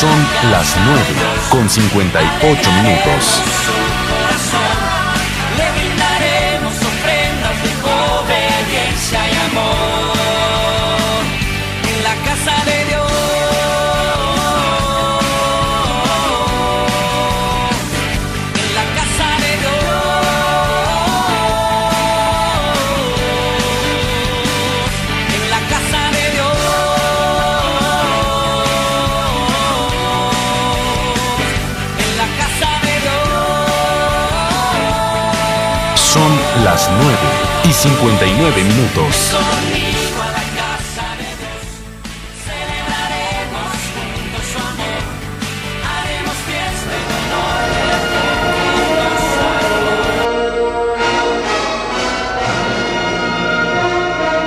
Son las 9 con 58 minutos. Le brindaremos ofrendas de obediencia y amor las 9 y 59 minutos.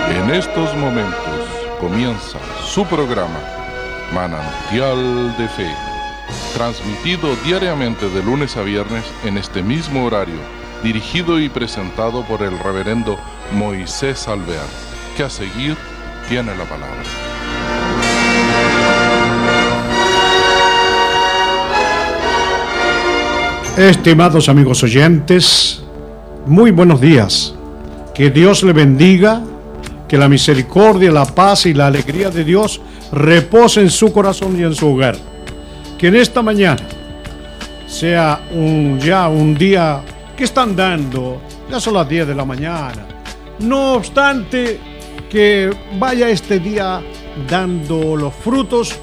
En estos momentos comienza su programa Manantial de Fe, transmitido diariamente de lunes a viernes en este mismo horario, dirigido y presentado por el reverendo Moisés Alvear, que a seguir tiene la palabra. Estimados amigos oyentes, muy buenos días. Que Dios le bendiga, que la misericordia, la paz y la alegría de Dios repose en su corazón y en su hogar. Que en esta mañana sea ya un día que están dando, ya son las 10 de la mañana. No obstante, que vaya este día dando los frutos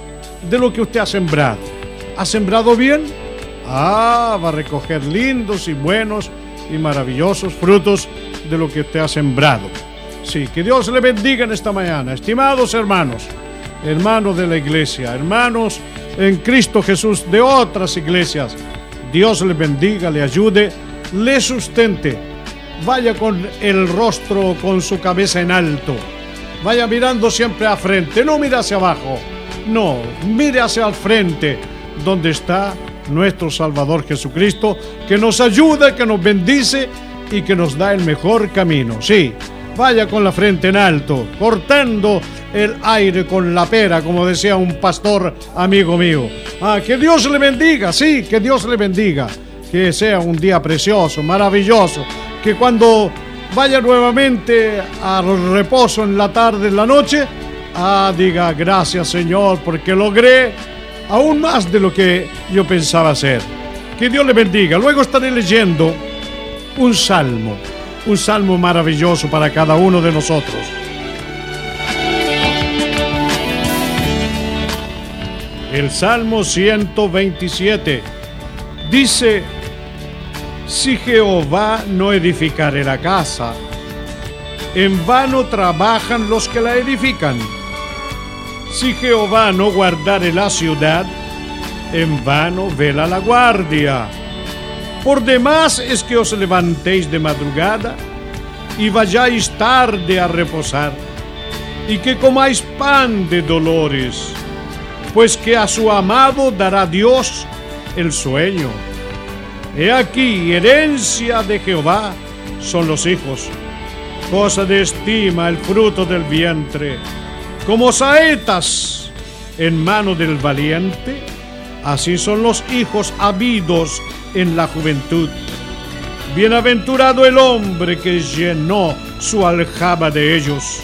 de lo que usted ha sembrado. ¿Ha sembrado bien? Ah, va a recoger lindos y buenos y maravillosos frutos de lo que usted ha sembrado. Sí, que Dios le bendiga en esta mañana. Estimados hermanos, hermanos de la iglesia, hermanos en Cristo Jesús de otras iglesias, Dios le bendiga, le ayude, le sustente. Vaya con el rostro, con su cabeza en alto. Vaya mirando siempre a frente, no mire hacia abajo. No, mire hacia el frente, donde está nuestro Salvador Jesucristo, que nos ayuda, que nos bendice y que nos da el mejor camino. Sí, vaya con la frente en alto, cortando el aire con la pera, como decía un pastor amigo mío. Ah, que Dios le bendiga, sí, que Dios le bendiga. Que sea un día precioso, maravilloso. Que cuando vaya nuevamente al reposo en la tarde, en la noche, ah, diga gracias Señor, porque logré aún más de lo que yo pensaba hacer. Que Dios le bendiga. Luego estaré leyendo un salmo, un salmo maravilloso para cada uno de nosotros. El Salmo 127 dice, si Jehová no edificare la casa, en vano trabajan los que la edifican. Si Jehová no guardare la ciudad, en vano vela la guardia. Por demás es que os levantéis de madrugada y vayáis tarde a reposar, y que comáis pan de dolores, pues que a su amado dará Dios el sueño. He aquí, herencia de Jehová son los hijos, cosa de estima el fruto del vientre, como saetas en mano del valiente, así son los hijos habidos en la juventud. Bienaventurado el hombre que llenó su aljaba de ellos.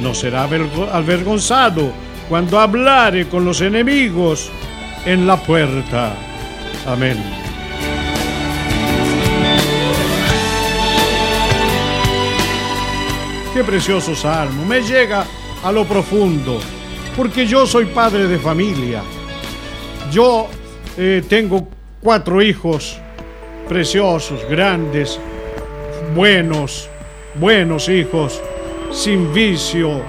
No será avergo- avergonzado cuando hablare con los enemigos en la puerta. Amén. Qué precioso salmo. Me llega a lo profundo, porque yo soy padre de familia. Yo eh, tengo cuatro hijos preciosos, grandes, buenos, buenos hijos, sin vicio,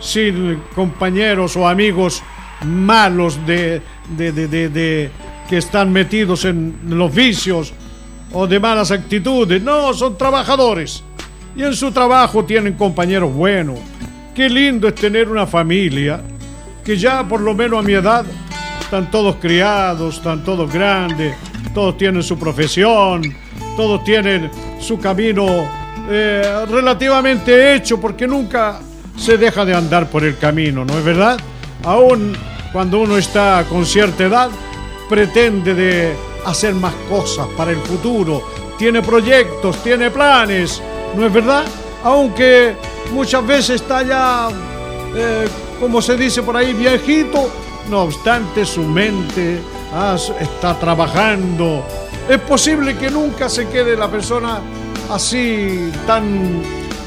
sin compañeros o amigos malos de, de- de- de- que están metidos en los vicios o de malas actitudes. No, son trabajadores. Y en su trabajo tienen compañeros buenos. Qué lindo es tener una familia que ya por lo menos a mi edad están todos criados, están todos grandes, todos tienen su profesión, todos tienen su camino eh, relativamente hecho porque nunca se deja de andar por el camino, ¿no es verdad? Aún cuando uno está con cierta edad, pretende de hacer más cosas para el futuro, tiene proyectos, tiene planes, ¿no es verdad? Aunque muchas veces está ya, eh, como se dice por ahí, viejito, no obstante su mente está trabajando. Es posible que nunca se quede la persona así tan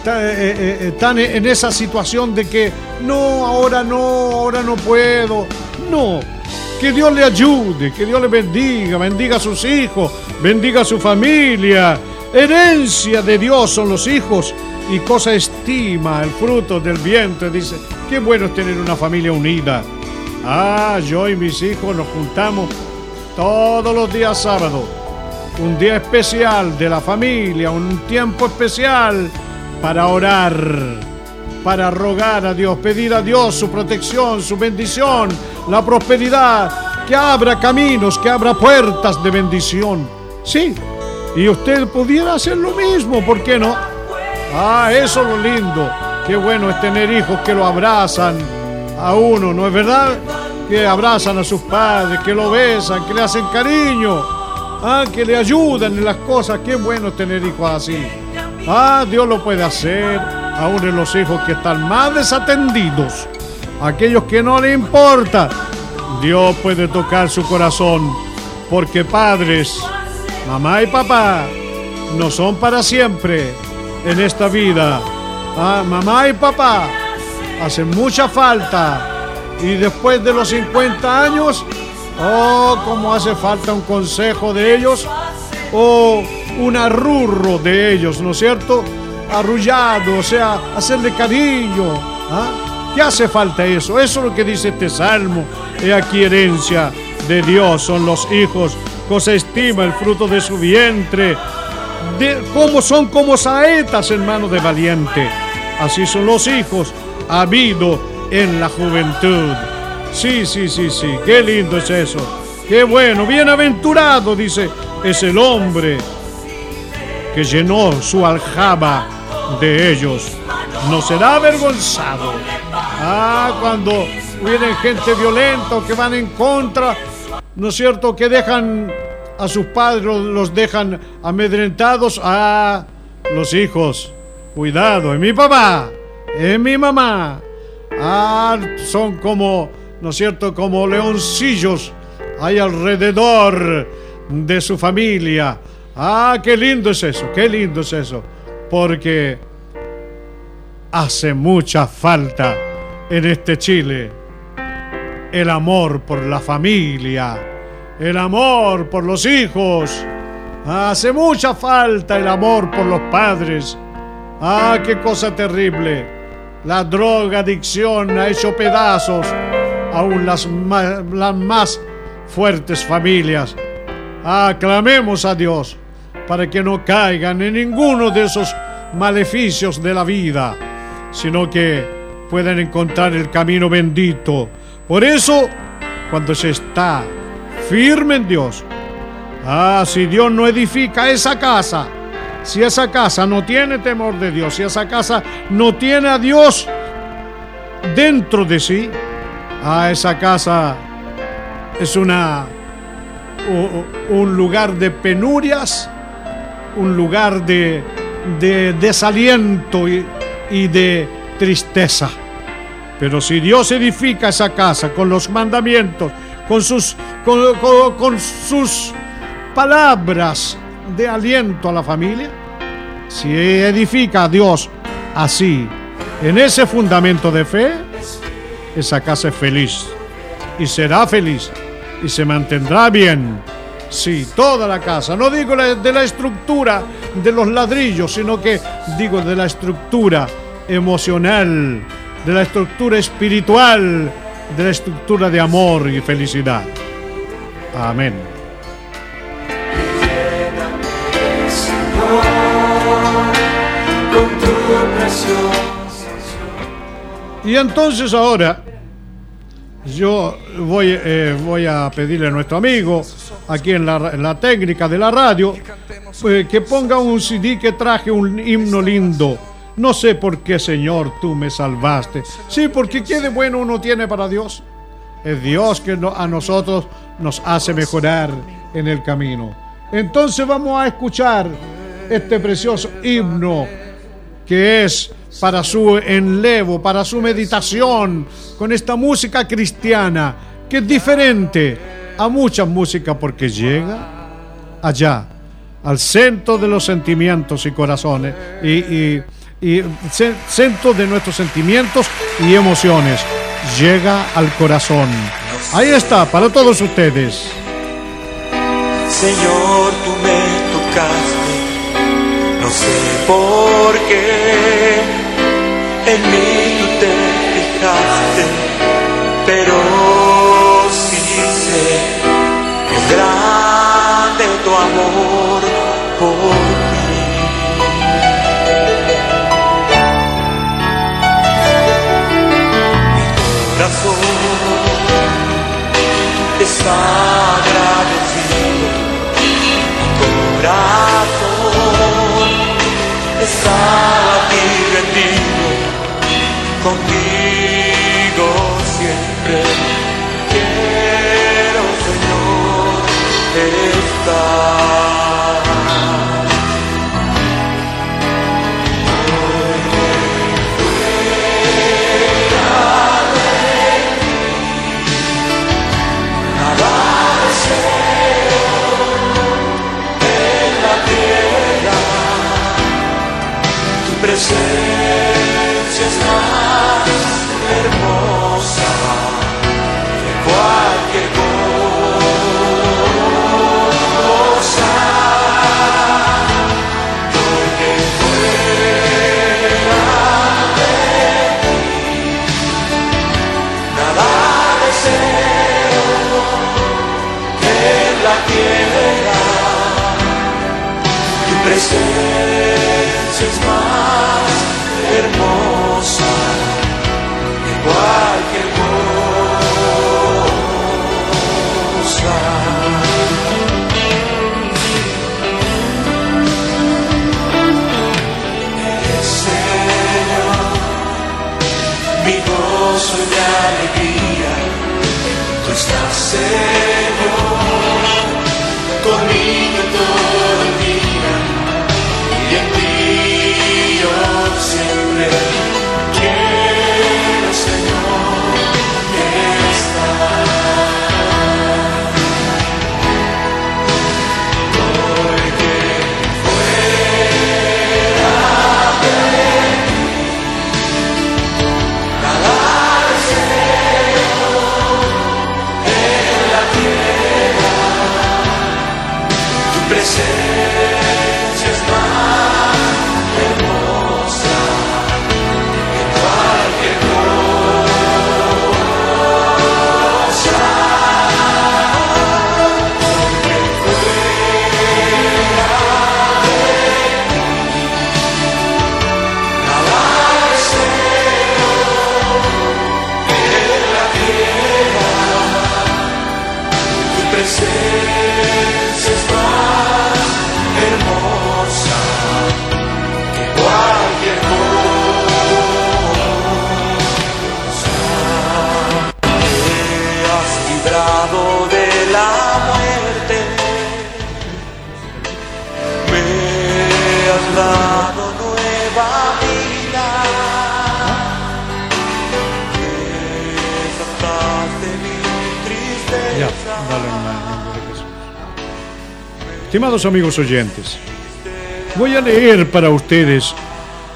eh, tan en esa situación de que no, ahora no, ahora no puedo. No, que Dios le ayude, que Dios le bendiga, bendiga a sus hijos, bendiga a su familia. Herencia de Dios son los hijos y cosa estima el fruto del vientre. Dice, qué bueno es tener una familia unida. Ah, yo y mis hijos nos juntamos todos los días sábados. Un día especial de la familia, un tiempo especial para orar, para rogar a Dios, pedir a Dios su protección, su bendición, la prosperidad, que abra caminos, que abra puertas de bendición. Sí, y usted pudiera hacer lo mismo, ¿por qué no? Ah, eso es lo lindo. Qué bueno es tener hijos que lo abrazan a uno, ¿no es verdad? Que abrazan a sus padres, que lo besan, que le hacen cariño, ah, que le ayudan en las cosas. Qué bueno tener hijos así. Ah, Dios lo puede hacer, aún en los hijos que están más desatendidos, aquellos que no le importa. Dios puede tocar su corazón, porque padres, mamá y papá, no son para siempre en esta vida. Ah, mamá y papá hacen mucha falta. Y después de los 50 años, oh, como hace falta un consejo de ellos, o un arrurro de ellos, ¿no es cierto? Arrullado, o sea, hacerle cariño. ¿ah? ¿Qué hace falta eso? Eso es lo que dice este salmo. He aquí herencia de Dios son los hijos, cosa estima el fruto de su vientre. De, como son como saetas en mano de valiente. Así son los hijos, habido en la juventud. Sí, sí, sí, sí, qué lindo es eso. Qué bueno, bienaventurado, dice, es el hombre que llenó su aljaba de ellos. No será avergonzado. Ah, cuando vienen gente violenta o que van en contra, ¿no es cierto? Que dejan a sus padres, los dejan amedrentados. Ah, los hijos, cuidado, es mi papá, es mi mamá. Ah, son como, ¿no es cierto? Como leoncillos hay alrededor de su familia. Ah, qué lindo es eso, qué lindo es eso. Porque hace mucha falta en este Chile el amor por la familia, el amor por los hijos. Hace mucha falta el amor por los padres. Ah, qué cosa terrible. La droga adicción ha hecho pedazos aún las las más fuertes familias. Aclamemos a Dios para que no caigan en ninguno de esos maleficios de la vida, sino que puedan encontrar el camino bendito. Por eso, cuando se está firme en Dios, ah, si Dios no edifica esa casa, si esa casa no tiene temor de Dios, si esa casa no tiene a Dios dentro de sí, ah, esa casa es una un lugar de penurias, un lugar de, desaliento y, de tristeza. Pero si Dios edifica esa casa con los mandamientos, con sus, con, sus palabras de aliento a la familia, si edifica a Dios así, en ese fundamento de fe, esa casa es feliz y será feliz y se mantendrá bien. Sí, toda la casa. No digo de la estructura de los ladrillos, sino que digo de la estructura emocional, de la estructura espiritual, de la estructura de amor y felicidad. Amén. Y entonces ahora yo voy, eh, voy a pedirle a nuestro amigo, aquí en la, técnica de la radio, eh, que ponga un CD que traje un himno lindo. No sé por qué, Señor, tú me salvaste. Sí, porque qué de bueno uno tiene para Dios. Es Dios que a nosotros nos hace mejorar en el camino. Entonces vamos a escuchar este precioso himno que es para su enlevo, para su meditación con esta música cristiana que es diferente a mucha música porque llega allá, al centro de los sentimientos y corazones y, centro de nuestros sentimientos y emociones. Llega al corazón. Ahí está, para todos ustedes. Señor, tú me tocaste, no sé por qué, en mí tú te fijaste, agradecido corazón está aquí rendido contigo siempre. Quiero, Señor, estar. Tú estás, Estimados amigos oyentes, voy a leer para ustedes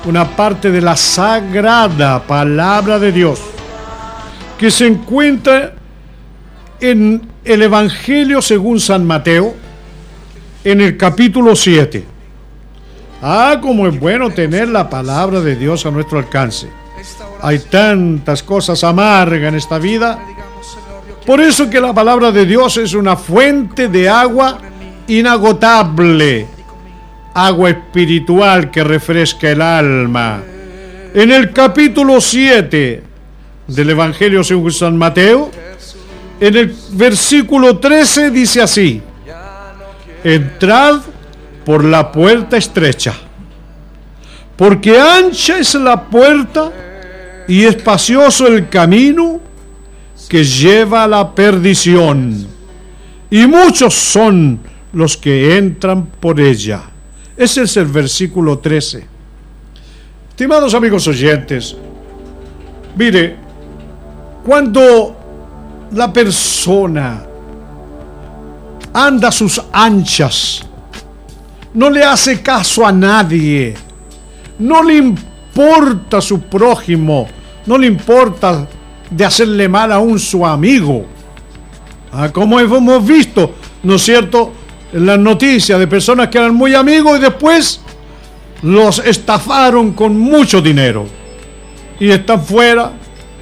una parte de la sagrada palabra de Dios que se encuentra en el Evangelio según San Mateo, en el capítulo 7. Ah, como es bueno tener la palabra de Dios a nuestro alcance. Hay tantas cosas amargas en esta vida. Por eso que la palabra de Dios es una fuente de agua inagotable, agua espiritual que refresca el alma. En el capítulo 7 del Evangelio según San Mateo, en el versículo 13 dice así, entrad por la puerta estrecha, porque ancha es la puerta y espacioso el camino que lleva a la perdición, y muchos son los que entran por ella. Ese es el versículo 13. Estimados amigos oyentes, mire, cuando la persona anda sus anchas, no le hace caso a nadie, no le importa su prójimo, no le importa de hacerle mal a un su amigo. Ah, como hemos visto, ¿no es cierto? En las noticias de personas que eran muy amigos y después los estafaron con mucho dinero y están fuera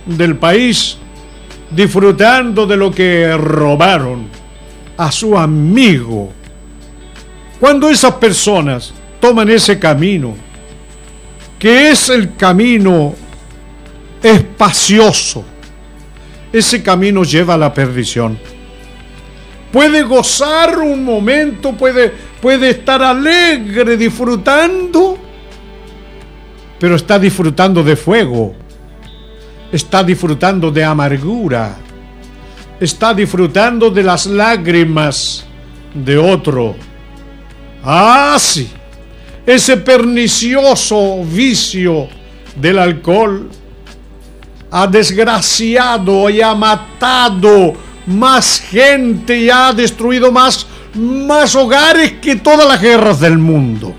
del país disfrutando de lo que robaron a su amigo. Cuando esas personas toman ese camino, que es el camino espacioso, ese camino lleva a la perdición. Puede gozar un momento, puede, puede estar alegre disfrutando, pero está disfrutando de fuego, está disfrutando de amargura, está disfrutando de las lágrimas de otro. Ah, sí, ese pernicioso vicio del alcohol ha desgraciado y ha matado más gente y ha destruido más, más hogares que todas las guerras del mundo.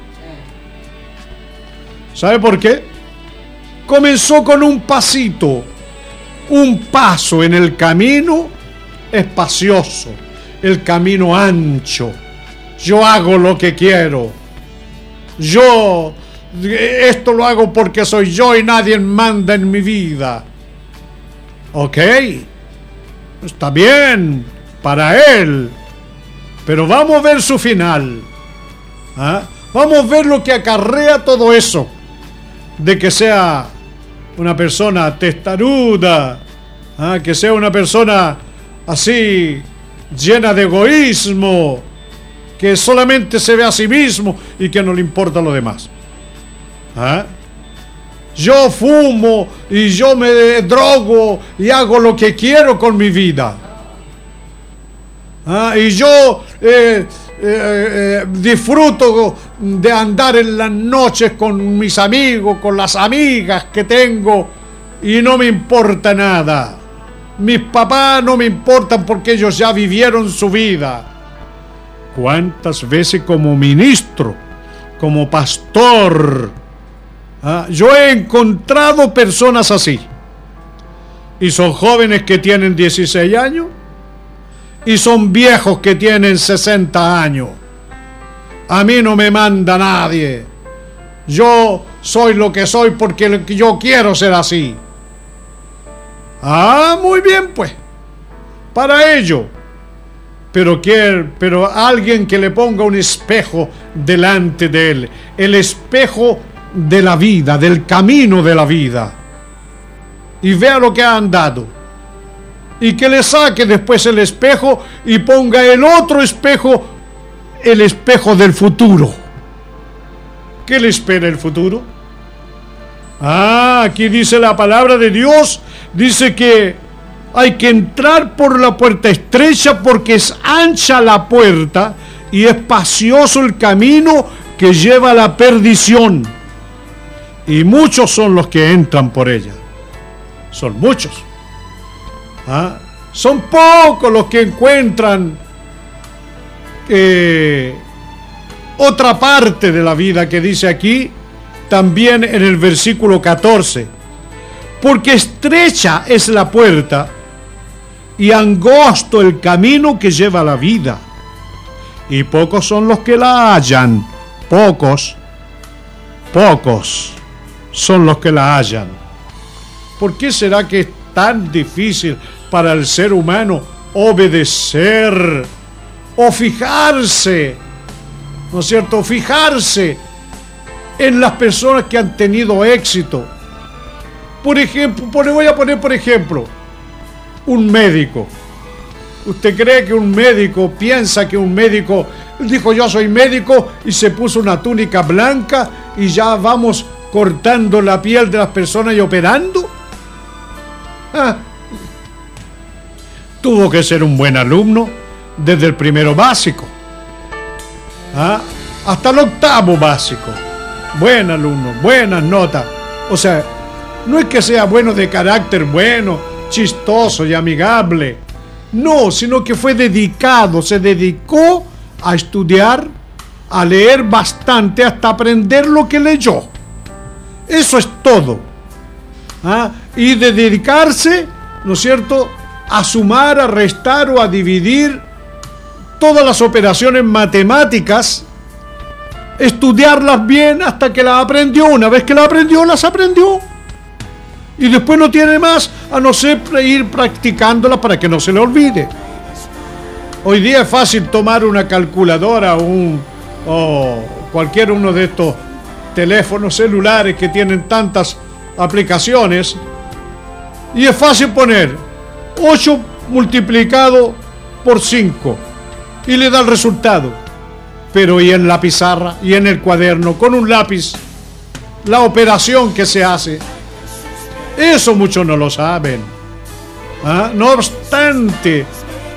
¿Sabe por qué? Comenzó con un pasito, un paso en el camino espacioso, el camino ancho. Yo hago lo que quiero. Yo esto lo hago porque soy yo y nadie manda en mi vida. Ok, está bien para él, pero vamos a ver su final. ¿ah? Vamos a ver lo que acarrea todo eso, de que sea una persona testaruda, ¿ah? que sea una persona así llena de egoísmo, que solamente se ve a sí mismo y que no le importa lo demás. ¿Ah? Yo fumo y yo me drogo y hago lo que quiero con mi vida. ¿Ah? Y yo eh, eh, eh, disfruto de andar en las noches con mis amigos, con las amigas que tengo y no me importa nada. Mis papás no me importan porque ellos ya vivieron su vida. ¿Cuántas veces como ministro, como pastor, Ah, yo he encontrado personas así. Y son jóvenes que tienen 16 años. Y son viejos que tienen 60 años. A mí no me manda nadie. Yo soy lo que soy porque yo quiero ser así. Ah, muy bien pues. Para ello. Pero, pero alguien que le ponga un espejo delante de él. El espejo de la vida, del camino de la vida, y vea lo que ha andado, y que le saque después el espejo y ponga el otro espejo, el espejo del futuro. ¿Qué le espera el futuro? Ah, aquí dice la palabra de Dios, dice que hay que entrar por la puerta estrecha porque es ancha la puerta y espacioso el camino que lleva a la perdición y muchos son los que entran por ella. Son muchos. ¿Ah? Son pocos los que encuentran eh, otra parte de la vida que dice aquí, también en el versículo 14. Porque estrecha es la puerta y angosto el camino que lleva la vida. Y pocos son los que la hallan. Pocos. Pocos son los que la hallan. ¿Por qué será que es tan difícil para el ser humano obedecer o fijarse, ¿no es cierto? Fijarse en las personas que han tenido éxito. Por ejemplo, voy a poner por ejemplo, un médico. ¿Usted cree que un médico piensa que un médico dijo yo soy médico y se puso una túnica blanca y ya vamos cortando la piel de las personas y operando? Ah, tuvo que ser un buen alumno desde el primero básico ¿ah? hasta el octavo básico. Buen alumno, buenas notas. O sea, no es que sea bueno de carácter bueno, chistoso y amigable. No, sino que fue dedicado, se dedicó a estudiar, a leer bastante hasta aprender lo que leyó. Eso es todo. ¿Ah? Y de dedicarse, ¿no es cierto?, a sumar, a restar o a dividir todas las operaciones matemáticas, estudiarlas bien hasta que las aprendió. Una vez que las aprendió, las aprendió. Y después no tiene más a no ser ir practicándolas para que no se le olvide. Hoy día es fácil tomar una calculadora o, un, o cualquier uno de estos teléfonos celulares que tienen tantas aplicaciones y es fácil poner 8 multiplicado por 5 y le da el resultado. Pero y en la pizarra y en el cuaderno con un lápiz, la operación que se hace, eso muchos no lo saben. ¿Ah? No obstante,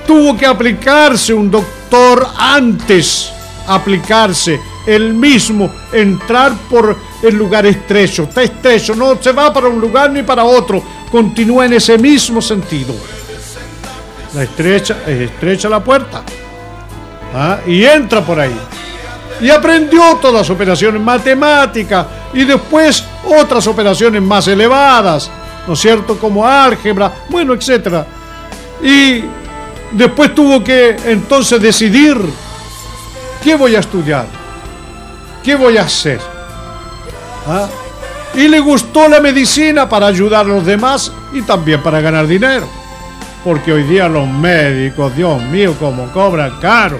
tuvo que aplicarse un doctor antes, aplicarse el mismo, entrar por el lugar estrecho, está estrecho, no se va para un lugar ni para otro, continúa en ese mismo sentido. La estrecha, es estrecha la puerta. ¿ah? Y entra por ahí. Y aprendió todas las operaciones matemáticas y después otras operaciones más elevadas, ¿no es cierto? Como álgebra, bueno, etcétera. Y después tuvo que entonces decidir qué voy a estudiar, qué voy a hacer. ¿Ah? Y le gustó la medicina para ayudar a los demás y también para ganar dinero. Porque hoy día los médicos, Dios mío, como cobran caro.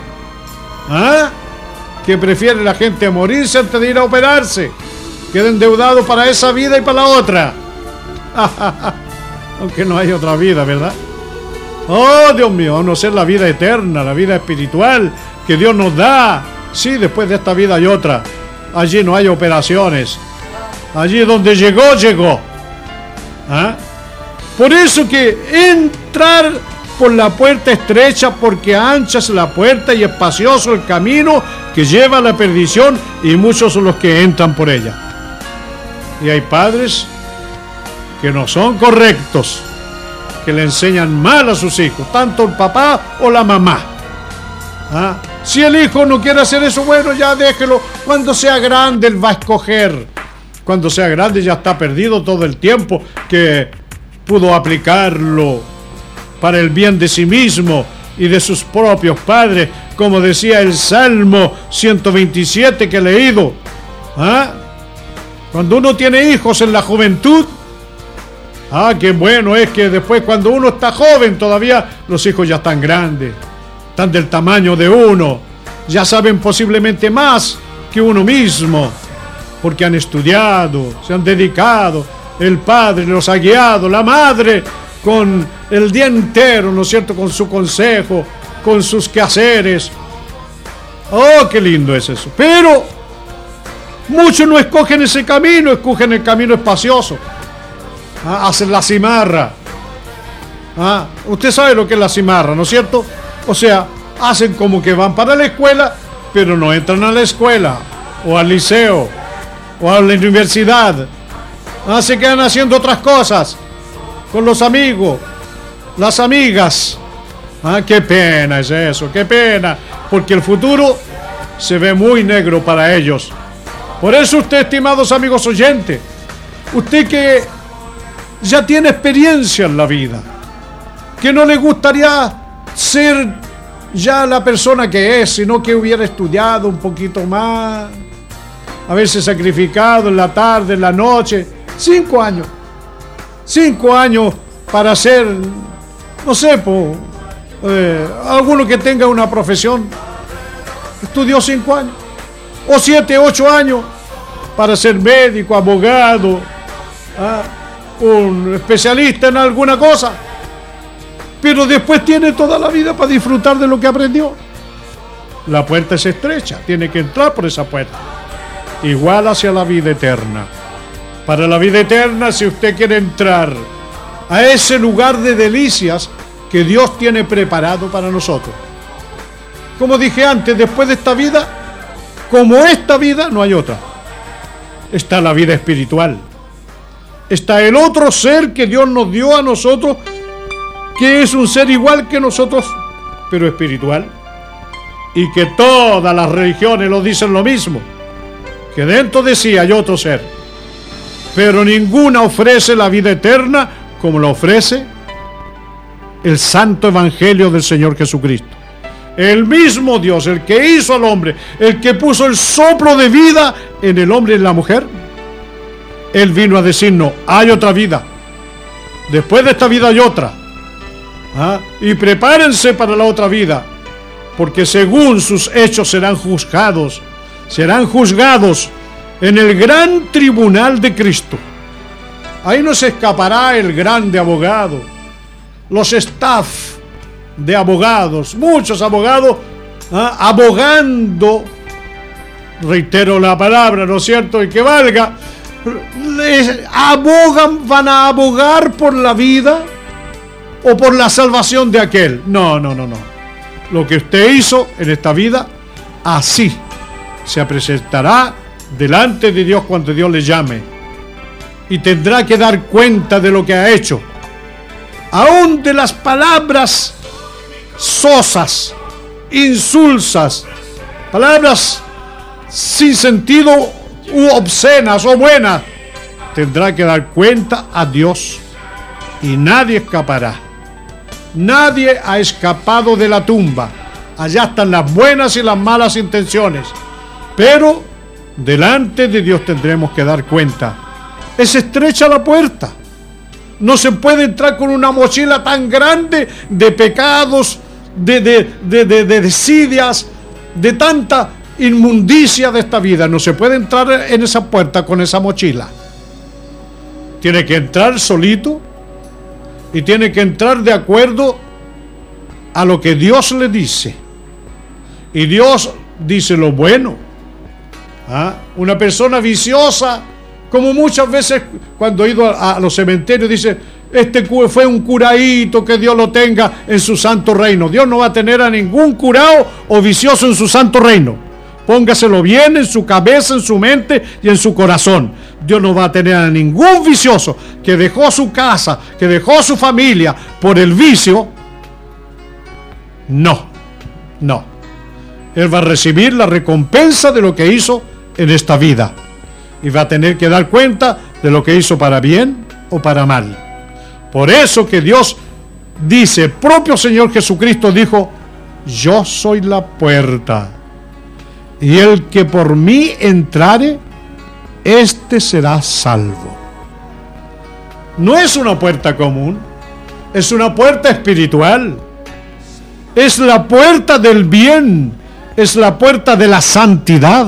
¿Ah? Que prefiere la gente morirse antes de ir a operarse. Queda endeudado para esa vida y para la otra. Aunque no hay otra vida, ¿verdad? Oh, Dios mío, a no ser la vida eterna, la vida espiritual que Dios nos da. Sí, después de esta vida hay otra. Allí no hay operaciones. Allí donde llegó, llegó. ¿Ah? Por eso que entrar por la puerta estrecha, porque ancha es la puerta y espacioso el camino que lleva a la perdición, y muchos son los que entran por ella. Y hay padres que no son correctos, que le enseñan mal a sus hijos, tanto el papá o la mamá. ¿Ah? Si el hijo no quiere hacer eso, bueno, ya déjelo. Cuando sea grande, él va a escoger. Cuando sea grande, ya está perdido todo el tiempo que pudo aplicarlo para el bien de sí mismo y de sus propios padres, como decía el Salmo 127 que he leído. ¿Ah? Cuando uno tiene hijos en la juventud, ah, qué bueno es que después cuando uno está joven todavía los hijos ya están grandes, están del tamaño de uno, ya saben posiblemente más que uno mismo, porque han estudiado, se han dedicado, el padre los ha guiado, la madre con el día entero, ¿no es cierto?, con su consejo, con sus quehaceres. Oh, qué lindo es eso. Pero muchos no escogen ese camino, escogen el camino espacioso. Ah, hacen la cimarra. Ah, usted sabe lo que es la cimarra, ¿no es cierto? O sea, hacen como que van para la escuela, pero no entran a la escuela, o al liceo, o a la universidad. Ah, se quedan haciendo otras cosas con los amigos, las amigas. Ah, qué pena es eso, qué pena, porque el futuro se ve muy negro para ellos. Por eso usted, estimados amigos oyentes, usted que ya tiene experiencia en la vida, que no le gustaría ser ya la persona que es, sino que hubiera estudiado un poquito más, haberse sacrificado en la tarde, en la noche, cinco años, cinco años para ser, no sé, po, eh, alguno que tenga una profesión, estudió cinco años, o siete, ocho años para ser médico, abogado, ah, un especialista en alguna cosa, pero después tiene toda la vida para disfrutar de lo que aprendió. La puerta es estrecha, tiene que entrar por esa puerta. Igual hacia la vida eterna. Para la vida eterna, si usted quiere entrar a ese lugar de delicias que Dios tiene preparado para nosotros. Como dije antes, después de esta vida, como esta vida, no hay otra. Está la vida espiritual. Está el otro ser que Dios nos dio a nosotros, que es un ser igual que nosotros, pero espiritual. Y que todas las religiones lo dicen lo mismo. Que dentro de sí hay otro ser. Pero ninguna ofrece la vida eterna como la ofrece el santo evangelio del Señor Jesucristo. El mismo Dios, el que hizo al hombre, el que puso el soplo de vida en el hombre y en la mujer, Él vino a decirnos, hay otra vida. Después de esta vida hay otra. ¿Ah? Y prepárense para la otra vida, porque según sus hechos serán juzgados, serán juzgados en el gran tribunal de Cristo. Ahí no se escapará el grande abogado, los staff de abogados, muchos abogados ¿ah? abogando, reitero la palabra, ¿no es cierto? Y que valga, abogan, van a abogar por la vida o por la salvación de aquel. No, no, no, no. Lo que usted hizo en esta vida, así se presentará delante de Dios cuando Dios le llame. Y tendrá que dar cuenta de lo que ha hecho. Aún de las palabras sosas, insulsas, palabras sin sentido u obscenas o buenas, tendrá que dar cuenta a Dios y nadie escapará. Nadie ha escapado de la tumba. Allá están las buenas y las malas intenciones. Pero delante de Dios tendremos que dar cuenta. Es estrecha la puerta. No se puede entrar con una mochila tan grande de pecados, de, de, de, de, de desidias, de tanta inmundicia de esta vida. No se puede entrar en esa puerta con esa mochila. Tiene que entrar solito y tiene que entrar de acuerdo a lo que Dios le dice. Y Dios dice lo bueno. ¿Ah? Una persona viciosa, como muchas veces cuando he ido a, a los cementerios, dice, este fue un curadito, que Dios lo tenga en su santo reino. Dios no va a tener a ningún curado o vicioso en su santo reino. Póngaselo bien en su cabeza, en su mente y en su corazón. Dios no va a tener a ningún vicioso que dejó su casa, que dejó su familia por el vicio. No, no. Él va a recibir la recompensa de lo que hizo en esta vida. Y va a tener que dar cuenta de lo que hizo para bien o para mal. Por eso que Dios dice, propio Señor Jesucristo dijo, yo soy la puerta. Y el que por mí entrare, éste será salvo. No es una puerta común, es una puerta espiritual. Es la puerta del bien, es la puerta de la santidad.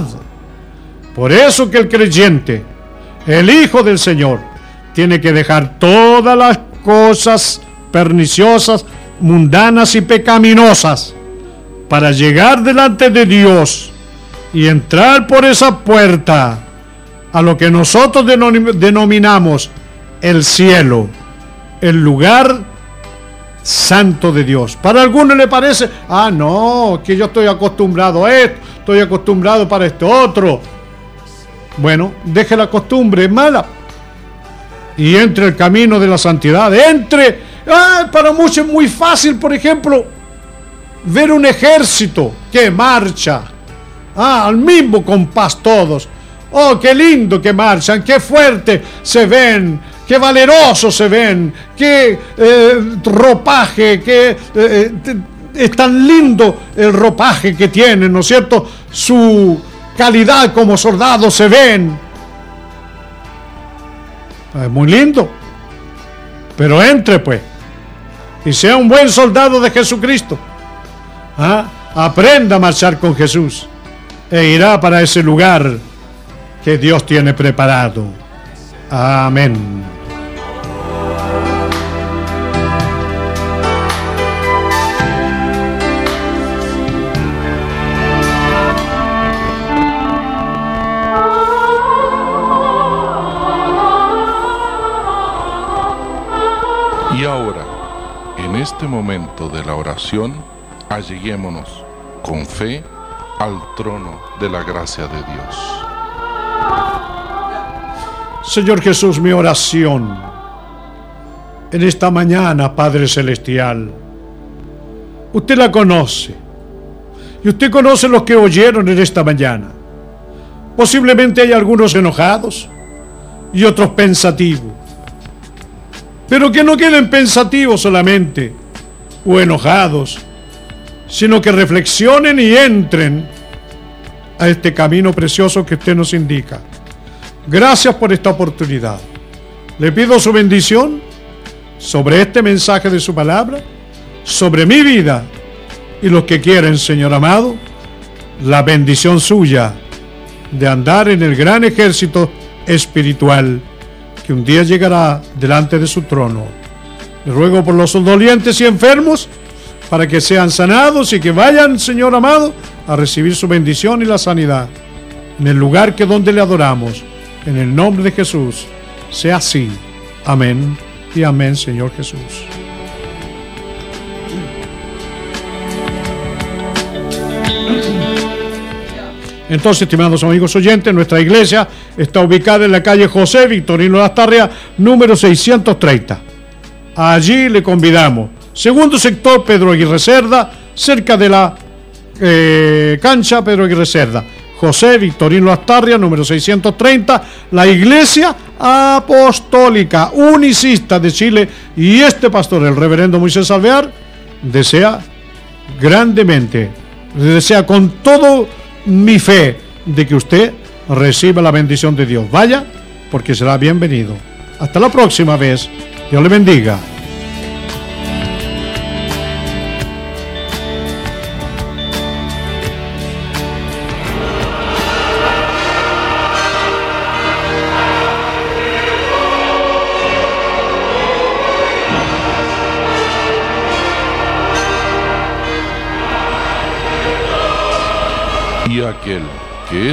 Por eso que el creyente, el Hijo del Señor, tiene que dejar todas las cosas perniciosas, mundanas y pecaminosas para llegar delante de Dios y entrar por esa puerta a lo que nosotros denom- denominamos el cielo, el lugar santo de Dios. Para algunos le parece, ah, no, que yo estoy acostumbrado a esto, estoy acostumbrado para esto otro. Bueno, deje la costumbre mala y entre el camino de la santidad. Entre, ah, para muchos es muy fácil, por ejemplo, ver un ejército que marcha, ah, al mismo compás todos. Oh, qué lindo que marchan, qué fuerte se ven, qué valerosos se ven, qué eh, ropaje, qué eh, te- es tan lindo el ropaje que tienen, ¿no es cierto? Su calidad como soldados se ven. Es muy lindo. Pero entre pues. Y sea un buen soldado de Jesucristo. ¿Ah? Aprenda a marchar con Jesús. E irá para ese lugar que Dios tiene preparado. Amén. Y ahora, En este momento de la oración, alleguémonos con fe al trono de la gracia de Dios. Señor Jesús, mi oración en esta mañana, Padre Celestial. Usted la conoce. Y usted conoce los que oyeron en esta mañana. Posiblemente hay algunos enojados y otros pensativos. Pero que no queden pensativos solamente o enojados, sino que reflexionen y entren a este camino precioso que usted nos indica. Gracias por esta oportunidad. Le pido su bendición sobre este mensaje de su palabra, sobre mi vida y los que quieren, Señor amado, la bendición suya de andar en el gran ejército espiritual que un día llegará delante de su trono. Le ruego por los dolientes y enfermos para que sean sanados y que vayan, Señor amado, a recibir su bendición y la sanidad en el lugar que donde le adoramos. En el nombre de Jesús, sea así. Amén y amén, Señor Jesús. Entonces, estimados amigos oyentes, nuestra iglesia está ubicada en la calle José Victorino Lastarria, número 630. Allí le convidamos. Segundo sector, Pedro Aguirre Cerda, cerca de la eh, cancha Pedro Aguirre Cerda. José Victorino Astarria, número 630, la Iglesia Apostólica Unicista de Chile y este pastor, el reverendo Moisés Alvear, desea grandemente, desea con todo mi fe de que usted reciba la bendición de Dios. Vaya, porque será bienvenido. Hasta la próxima vez. Dios le bendiga.